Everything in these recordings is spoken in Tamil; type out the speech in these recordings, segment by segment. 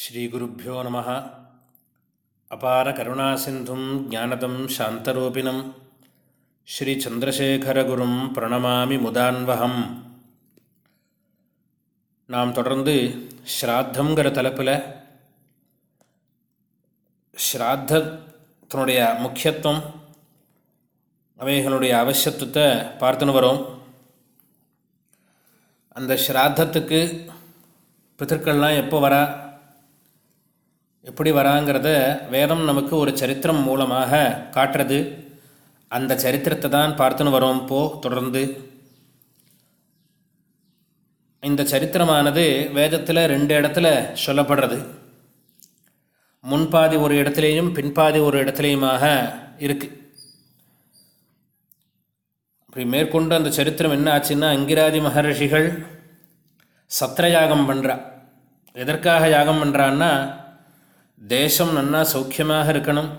ஸ்ரீகுருப்போ நம. அபார கருணாசிந்தும் ஜானதம் சாந்தரூபிணம். ஸ்ரீச்சந்திரசேகரகுரும் பிரணமாமி முதான்வகம் நாம் தொடர்ந்து ஸ்ராத்தங்கிற தலைப்பில் ஸ்ராத்தத்தினுடைய முக்கியத்துவம் அவைகளுடைய அவசியத்துவத்தை பார்த்துன்னு வரோம். அந்த ஸ்ராத்தத்துக்கு பித்தர்கள்லாம் எப்போ வரா? எப்படி வராங்கிறத வேதம் நமக்கு ஒரு சரித்திரம் மூலமாக காட்டுறது. அந்த சரித்திரத்தை தான் பார்த்துன்னு வரோம். போ தொடர்ந்து. இந்த சரித்திரமானது வேதத்தில் ரெண்டு இடத்துல சொல்லப்படுறது. முன்பாதி ஒரு இடத்துலையும் பின்பாதி ஒரு இடத்துலையுமாக இருக்குது அப்படி மேற்கொண்டு அந்த சரித்திரம் என்ன ஆச்சுன்னா அங்கிராதி மகர்ஷிகள் சத்திரயாகம் பண்ணுறா எதற்காக யாகம் பண்ணுறான்னா தேசம் நன்னா சௌக்கியமாக இருக்கணும்.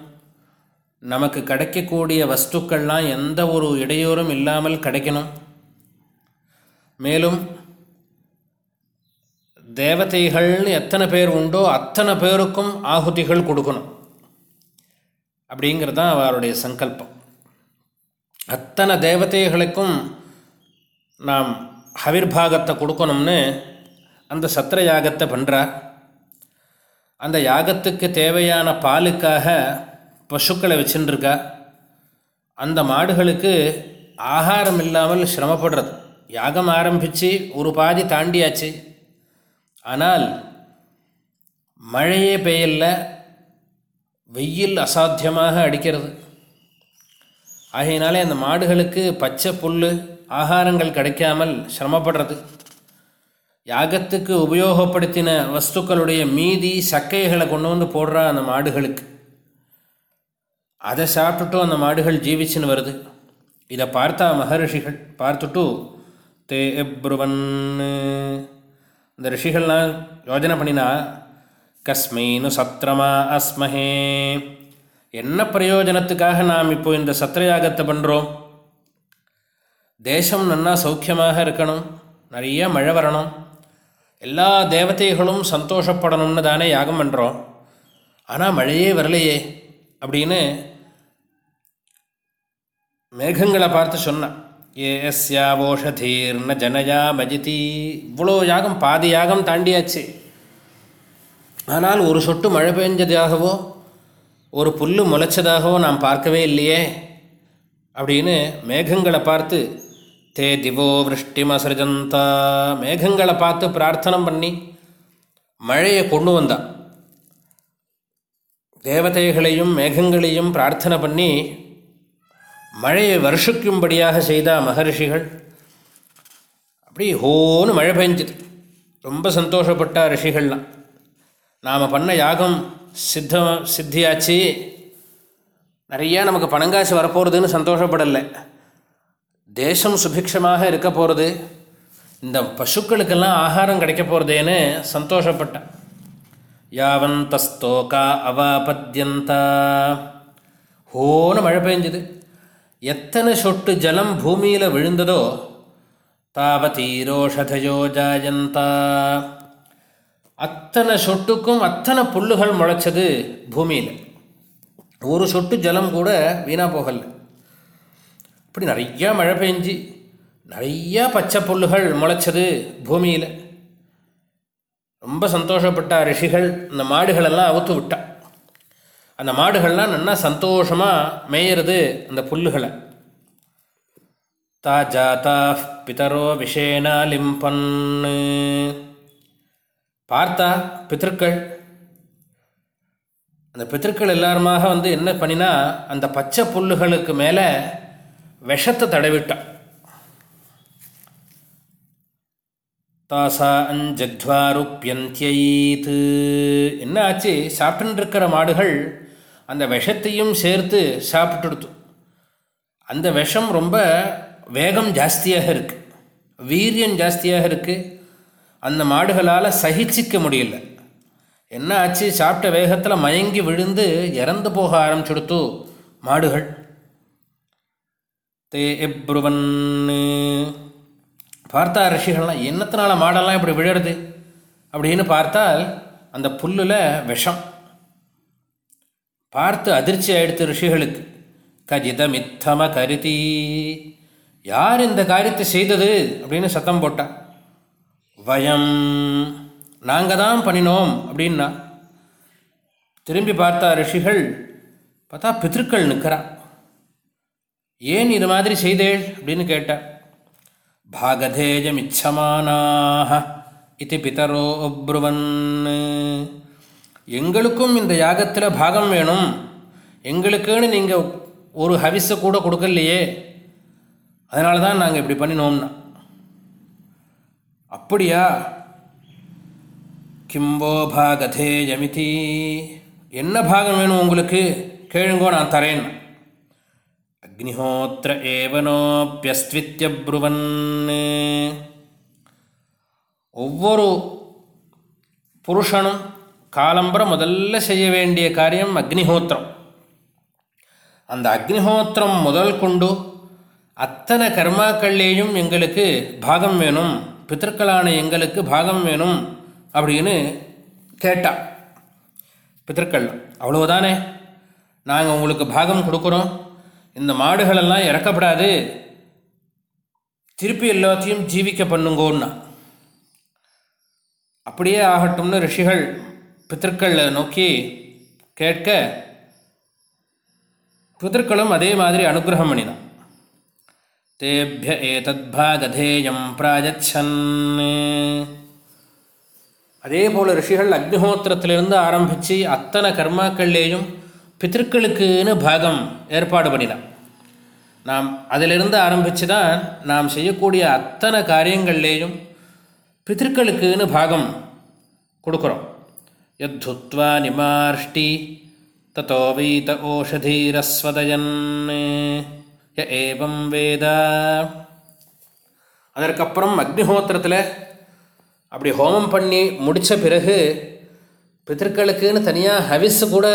நமக்கு கிடைக்கக்கூடிய வஸ்துக்கள்லாம் எந்த ஒரு இடையூறும் இல்லாமல் கிடைக்கணும். மேலும் தேவதைகள்னு எத்தனை பேர் உண்டோ அத்தனை பேருக்கும் ஆகுதிகள் கொடுக்கணும். அப்படிங்கிறது தான் அவருடைய சங்கல்பம். அத்தனை தேவதைகளுக்கும் நாம் ஹவிர்பாகத்தை கொடுக்கணும்னு அந்த சத்திர யாகத்தை பண்ணுறார் அந்த யாகத்துக்கு தேவையான பாலுக்காக பசுக்களை வச்சுட்டுருக்கா அந்த மாடுகளுக்கு ஆகாரம் இல்லாமல் சிரமப்படுறது. யாகம் ஆரம்பித்து ஒரு பாதி தாண்டியாச்சு. ஆனால் மழையே பெய்யல வெயில் அசாத்தியமாக அடிக்கிறது. ஆகையினாலே அந்த மாடுகளுக்கு பச்சை புல் ஆகாரங்கள் கிடைக்காமல் சிரமப்படுறது. யாகத்துக்கு உபயோகப்படுத்தின வஸ்துக்களுடைய மீதி சக்கைகளை கொண்டு வந்து போடுறா அந்த மாடுகளுக்கு. அதை சாப்பிட்டுட்டும் அந்த மாடுகள் ஜீவிச்சுன்னு வருது. இதை பார்த்தா மகரிஷிகள் பார்த்துட்டு தே எப்ருவன். இந்த ரிஷிகள்லாம் யோஜனை பண்ணினா கஸ்மைனு சத்திரமா அஸ்மஹே. என்ன பிரயோஜனத்துக்காக நாம் இப்போ இந்த சத்திரயாகத்தை பண்ணுறோம் தேசம் நன்னா சௌக்கியமாக இருக்கணும். நிறைய மழை வரணும். எல்லா தேவதைகளும் சந்தோஷப்படணும்னு தானே யாகம் பண்ணுறோம் ஆனால் மழையே வரலையே அப்படின்னு மேகங்களை பார்த்து சொன்னான் ஏ தீர்ண ஜனயா மஜிதி. இவ்வளோ யாகம் பாதி யாகம் தாண்டியாச்சு. ஆனால் ஒரு சொட்டு மழை பெஞ்சதாகவோ ஒரு புல் முளைச்சதாகவோ நாம் பார்க்கவே இல்லையே அப்படின்னு மேகங்களை பார்த்து தே திவோ விருஷ்டிமசிருஜந்தா. மேகங்களை பார்த்து பிரார்த்தனம் பண்ணி மழையை கொண்டு வந்தா. தேவதைகளையும் மேகங்களையும் பிரார்த்தனை பண்ணி மழையை வருஷிக்கும்படியாக செய்தா மகரிஷிகள். அப்படி ஹோன்னு மழை பெஞ்சுது. ரொம்ப சந்தோஷப்பட்டா ரிஷிகள்லாம். நாம் பண்ண யாகம் சித்த சித்தியாச்சு. நிறையா நமக்கு பணங்காசு வரப்போகிறதுன்னு சந்தோஷப்படலை. தேசம் சுபிக்ஷமாக இருக்க போகிறது இந்த பசுக்களுக்கெல்லாம் ஆகாரம் கிடைக்க போகிறதேன்னு சந்தோஷப்பட்டேன். யாவந்தஸ்தோகா அவாபத்யந்தா. ஹோன்னு மழை பெஞ்சுது எத்தனை சொட்டு ஜலம் பூமியில் விழுந்ததோ தாவதீரோஷதையோ ஜாயந்தா. அத்தனை சொட்டுக்கும் அத்தனை புல்லுகள் முளைச்சது பூமியில். ஒரு சொட்டு ஜலம் கூட வீணாக போகலை. இப்படி நிறையா மழை பெஞ்சு நிறையா பச்சை புல்லுகள் முளைச்சது பூமியில். ரொம்ப சந்தோஷப்பட்ட ரிஷிகள் இந்த மாடுகளெல்லாம் அவுத்து விட்டா. அந்த மாடுகள்லாம் நல்லா சந்தோஷமாக மேயிறது அந்த புல்லுகளை. தா ஜாதா பிதரோ விஷேனா லிம்பன்னு. பார்த்தா பித்திருக்கள். அந்த பித்திருக்கள் எல்லாருமாக வந்து என்ன பண்ணினா அந்த பச்சை புல்லுகளுக்கு மேலே விஷத்தை தடவிட்டான் தாசா அஞ்சத்வாருப்பியந்தியீத்து என்ன ஆச்சு? சாப்பிட்டுன்னு இருக்கிற மாடுகள் அந்த விஷத்தையும் சேர்த்து சாப்பிட்டுடுத்து. அந்த விஷம் ரொம்ப வேகம் ஜாஸ்தியாக இருக்குது வீரியம் ஜாஸ்தியாக இருக்குது அந்த மாடுகளால் சகிச்சிக்க முடியல. என்ன ஆச்சு? சாப்பிட்ட வேகத்தில் மயங்கி விழுந்து இறந்து போக ஆரம்பிச்சுடுத்து மாடுகள். தே எப்ருவன்னு. பார்த்தா ரிஷிகள்லாம் என்னத்தினால மாடெல்லாம் இப்படி விழருது அப்படின்னு பார்த்தால் அந்த புல்லில் விஷம். பார்த்து அதிர்ச்சி ஆயிடுத்து ரிஷிகளுக்கு. கஜிதமித்தம கருதி. யார் இந்த காரியத்தை செய்தது? அப்படின்னு சத்தம் போட்டா. வயம். நாங்கள் தான் பண்ணினோம் அப்படின்னா. திரும்பி பார்த்தா ரிஷிகள் பார்த்தா பித்திருக்கள் நிற்கிறா ஏன் இது மாதிரி செய்தேள்? அப்படின்னு கேட்டா பாகதேயமிச்சமானாக இது பிதரோ அப்ருவன் எங்களுக்கும் இந்த யாகத்தில் பாகம் வேணும். எங்களுக்குன்னு நீங்கள் ஒரு ஹவிஸை கூட கொடுக்கலையே. அதனால தான் நாங்கள் இப்படி பண்ணினோம்னா. அப்படியா? கிம்போ பாகதேயமிதி என்ன பாகம் வேணும் உங்களுக்கு? கேளுங்கோ நான் தரேன். அக்னிஹோத்திர ஏவனோப்பியஸ்வித்யப்ருவன் ஒவ்வொரு புருஷனும் காலம்பரம் முதல்ல செய்ய வேண்டிய காரியம் அக்னிஹோத்திரம். அந்த அக்னிஹோத்திரம் முதல் கொண்டு அத்தனை கர்மாக்கள்லேயும் எங்களுக்கு பாகம் வேணும் பித்தர்களான எங்களுக்கு பாகம் வேணும் அப்படின்னு கேட்டா. பித்தர்கள் அவ்வளோதானே நாங்கள் உங்களுக்கு பாகம் கொடுக்குறோம். இந்த மாடுகளெல்லாம் இறக்கப்படாது. திருப்பி எல்லாத்தையும் ஜீவிக்க பண்ணுங்கோன்னா. அப்படியே ஆகட்டும்னு ரிஷிகள் பித்தர்களை நோக்கி கேட்க பிதர்களும் அதே மாதிரி அனுகிரகம் பண்ணினான் தேபிய ஏதத்பாகதேயம் பிராஜச்சன் அதே போல் ரிஷிகள் அக்னிஹோத்திரத்திலிருந்து ஆரம்பித்து அத்தனை கர்மாக்கள்லேயும் பித்திருக்களுக்குன்னு பாகம் ஏற்பாடு பண்ணிடலாம் நாம் அதிலிருந்து ஆரம்பித்து தான் நாம் செய்யக்கூடிய அத்தனை காரியங்கள்லேயும் பித்திருக்களுக்குன்னு பாகம் கொடுக்குறோம். யத்துத்வா நிமார்ஷ்டி தத்தோ வீத ஓஷதீரஸ்வதயன் ய ஏவம் வேதா. அதற்கப்புறம் அக்னிஹோத்திரத்தில் அப்படி ஹோமம் பண்ணி முடித்த பிறகு பித்திருக்களுக்குன்னு தனியாக ஹவிஸ் கூட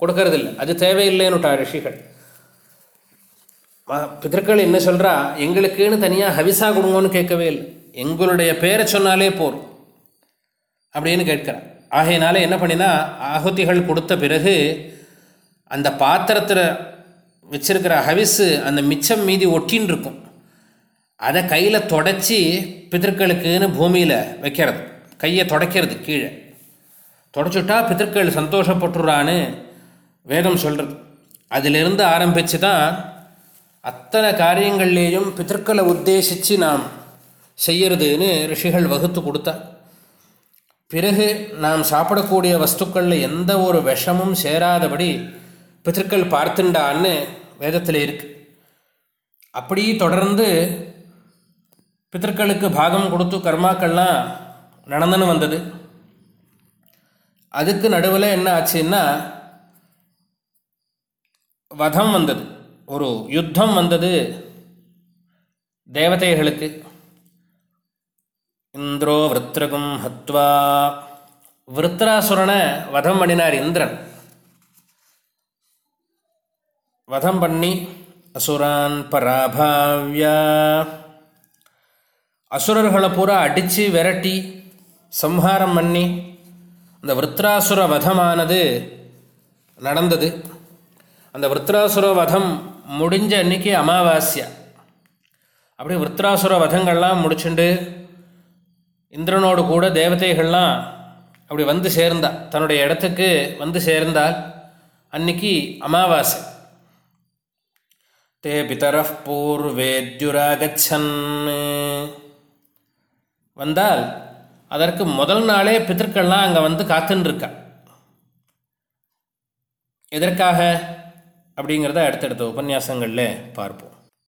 கொடுக்கறதில்ல. அது தேவையில்லைன்னுட்டா ரிஷிகள். ம- பித்திருக்கள் என்ன சொல்கிறா எங்களுக்குன்னு தனியாக ஹவிஸாக கொடுங்கன்னு கேட்கவே இல்லை. எங்களுடைய பேரை சொன்னாலே போர் அப்படின்னு கேட்குறா ஆகையினால என்ன பண்ணினா ஆகுதிகள் கொடுத்த பிறகு அந்த பாத்திரத்தில் வச்சிருக்கிற ஹவிஸு அந்த மிச்சம் மீதி ஒட்டின்னு இருக்கும் அதை கையில் தொடச்சி பித்திருக்களுக்குன்னு பூமியில் வைக்கிறது. கையை தொடக்கிறது கீழே. தொடச்சுட்டா பித்திருக்கள் சந்தோஷப்பட்டுறான்னு வேதம் சொல்கிறது அதிலிருந்து ஆரம்பித்து தான் அத்தனை காரியங்கள்லேயும் பித்திருக்களை உத்தேசித்து நாம் செய்யறதுன்னு ரிஷிகள் வகுத்து கொடுத்தா பிறகு நாம் சாப்பிடக்கூடிய வஸ்துக்களில் எந்த ஒரு விஷமும் சேராதபடி பித்திருக்கள் பார்த்துண்டான்னு வேதத்தில் இருக்குது அப்படி தொடர்ந்து பித்திருக்களுக்கு பாகம் கொடுத்து கர்மாக்கள்லாம் நடந்துன்னு வந்தது. அதுக்கு நடுவில் என்ன ஆச்சுன்னா வதம் வந்தது. ஒரு யுத்தம் வந்தது தேவதைகளுக்கு. இந்திரோ விருத்ரகும் ஹத்வா. விருத்ராசுரனை வதம் பண்ணினார் இந்திரன். வதம் பண்ணி அசுரான் பராபாவ்யா. அசுரர்களை பூரா அடித்து விரட்டி சம்ஹாரம் பண்ணி அந்த விருத்ராசுர வதமானது நடந்தது. அந்த விருத்ராசுர வதம் முடிஞ்ச அன்னைக்கு அமாவாஸ்யா. அப்படியே விருத்ராசுர வதங்கள்லாம் முடிச்சுண்டு இந்திரனோடு கூட தேவதைகள்லாம் அப்படி வந்து சேர்ந்தா தன்னுடைய இடத்துக்கு வந்து சேர்ந்தால் அன்னைக்கு அமாவாசை. தே பிதர பூர்வேத்யுராகச்சன். வந்தால் அதற்கு முதல் நாளே பித்தர்கள்லாம் அங்கே வந்து காத்துன்னு இருக்கா எதற்காக? அப்படிங்கிறத அடுத்தடுத்த உபன்யாசங்களில் பார்ப்போம்.